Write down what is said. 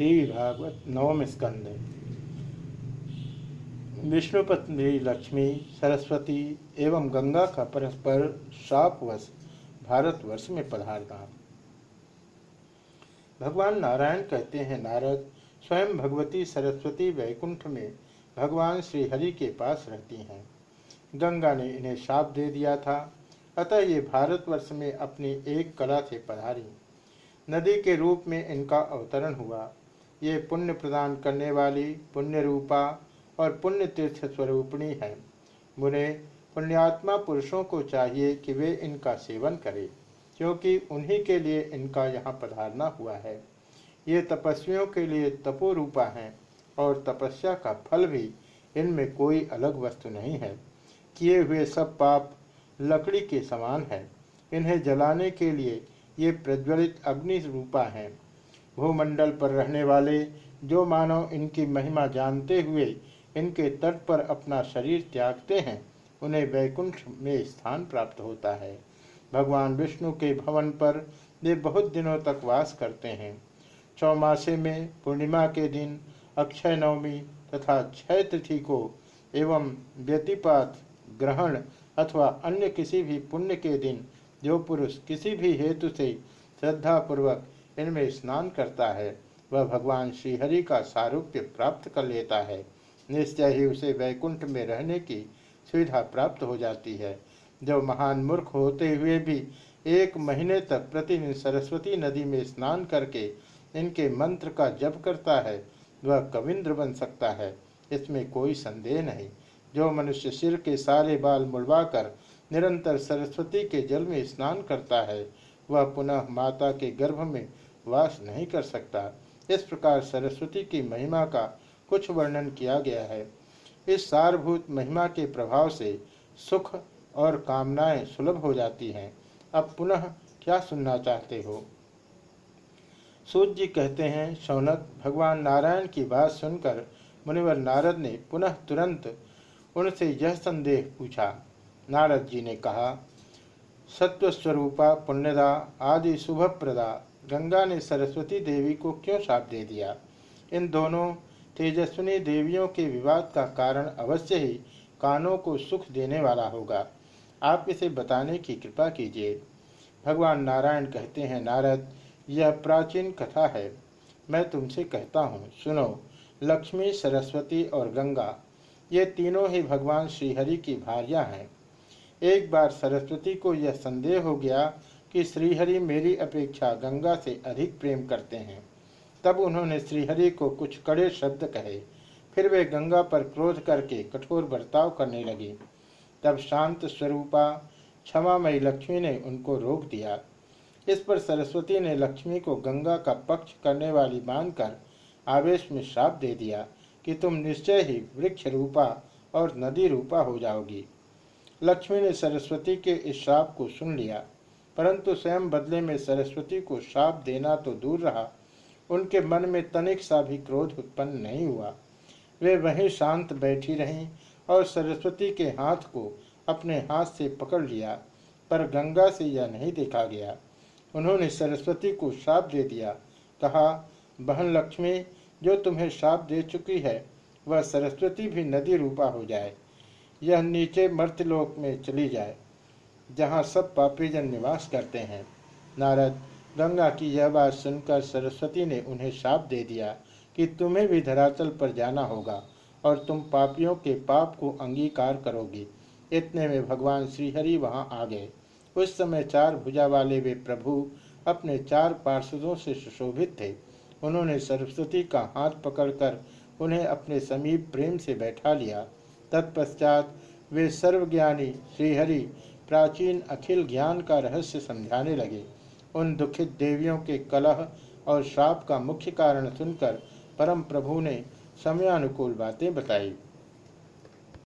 श्री भागवत नवम स्कंद। विष्णुपत्नी लक्ष्मी, सरस्वती एवं गंगा का परस्पर शापवश भारतवर्ष में पधारना भगवान नारायण कहते हैं, नारद, स्वयं भगवती सरस्वती वैकुंठ में भगवान श्रीहरि के पास रहती हैं। गंगा ने इन्हें शाप दे दिया था, अतः ये भारतवर्ष में अपनी एक कला से पधारी। नदी के रूप में इनका अवतरण हुआ। ये पुण्य प्रदान करने वाली पुण्य रूपा और पुण्य तीर्थ स्वरूपणी है। मुने पुण्यात्मा पुरुषों को चाहिए कि वे इनका सेवन करें, क्योंकि उन्हीं के लिए इनका यहाँ पधारना हुआ है। ये तपस्वियों के लिए तपो रूपा हैं और तपस्या का फल भी इनमें कोई अलग वस्तु नहीं है। किए हुए सब पाप लकड़ी के समान है। इन्हें जलाने के लिए ये प्रज्वलित अग्नि रूपा हैं। भूमंडल पर रहने वाले जो मानव इनकी महिमा जानते हुए इनके तट पर अपना शरीर त्यागते हैं, उन्हें वैकुंठ में स्थान प्राप्त होता है। भगवान विष्णु के भवन पर वे बहुत दिनों तक वास करते हैं। चौमासे में पूर्णिमा के दिन अक्षय नवमी तथा क्षय तिथि को एवं व्यतिपात ग्रहण अथवा अन्य किसी भी पुण्य के दिन, जो पुरुष किसी भी हेतु से श्रद्धा पूर्वक इनमें स्नान करता है, वह भगवान श्रीहरि का सारूप्य प्राप्त कर लेता है। निश्चय ही उसे वैकुंठ में रहने की सुविधा प्राप्त हो जाती है। जो महान मूर्ख होते हुए भी एक महीने तक प्रतिदिन सरस्वती नदी में स्नान करके इनके मंत्र का जप करता है, वह कविंद्र बन सकता है। इसमें कोई संदेह नहीं। जो मनुष्य सिर के सारे बाल मुड़वाकर निरंतर सरस्वती के जल में स्नान करता है, वह पुनः माता के गर्भ में वास नहीं कर सकता। इस प्रकार सरस्वती की महिमा का कुछ वर्णन किया गया है। इस सारभूत महिमा के प्रभाव से सुख और कामनाएँ सुलभ हो जाती हैं। अब पुनः क्या सुनना चाहते हो? सूर्य जी कहते हैं, शौनक, भगवान नारायण की बात सुनकर मुनिवर नारद ने पुनः तुरंत उनसे यह संदेह पूछा। नारद जी ने कहा, सत्वस्वरूपा, पुण्यदा, आदि शुभ प्रदा गंगा ने सरस्वती देवी को क्यों शाप दे दिया? इन दोनों तेजस्विनी देवियों के विवाद का कारण अवश्य ही कानों को सुख देने वाला होगा। आप इसे बताने की कृपा कीजिए। भगवान नारायण कहते हैं, नारद, यह प्राचीन कथा है। मैं तुमसे कहता हूँ, सुनो, लक्ष्मी, सरस्वती और गंगा, ये तीनों ही भगवान श्रीहरि की भार्या हैं। एक बार सरस्वती को यह संदेह हो गया कि श्रीहरि मेरी अपेक्षा गंगा से अधिक प्रेम करते हैं। तब उन्होंने श्रीहरि को कुछ कड़े शब्द कहे। फिर वे गंगा पर क्रोध करके कठोर बर्ताव करने लगी। तब शांत स्वरूपा, क्षमामयी लक्ष्मी ने उनको रोक दिया। इस पर सरस्वती ने लक्ष्मी को गंगा का पक्ष करने वाली मानकर आवेश में श्राप दे दिया कि तुम निश्चय ही वृक्ष रूपा और नदी रूपा हो जाओगी। लक्ष्मी ने सरस्वती के इस श्राप को सुन लिया। परंतु स्वयं बदले में सरस्वती को श्राप देना तो दूर रहा। उनके मन में तनिक सा भी क्रोध उत्पन्न नहीं हुआ। वे वहीं शांत बैठी रहीं और सरस्वती के हाथ को अपने हाथ से पकड़ लिया, पर गंगा से यह नहीं देखा गया। उन्होंने सरस्वती को श्राप दे दिया। कहा, बहन लक्ष्मी, जो तुम्हें श्राप दे चुकी है, वह सरस्वती भी नदी रूपा हो जाए। यह नीचे मर्तलोक में चली जाए। जहाँ सब पापीजन निवास करते हैं। नारद, गंगा की यह बात सुनकर सरस्वती ने उन्हें शाप दे दिया कि तुम्हें भी धरातल पर जाना होगा और तुम पापियों के पाप को अंगीकार करोगी। इतने में भगवान श्रीहरि वहाँ आ गए। उस समय चार भुजा वाले वे प्रभु अपने चार पार्षदों से सुशोभित थे। उन्होंने सरस्वती का हाथ पकड़कर उन्हें अपने समीप प्रेम से बैठा लिया। तत्पश्चात वे सर्वज्ञानी श्रीहरि प्राचीन अखिल ज्ञान का रहस्य समझाने लगे। उन दुखित देवियों के कलह और श्राप का मुख्य कारण सुनकर परम प्रभु ने समयानुकूल बातें बताई।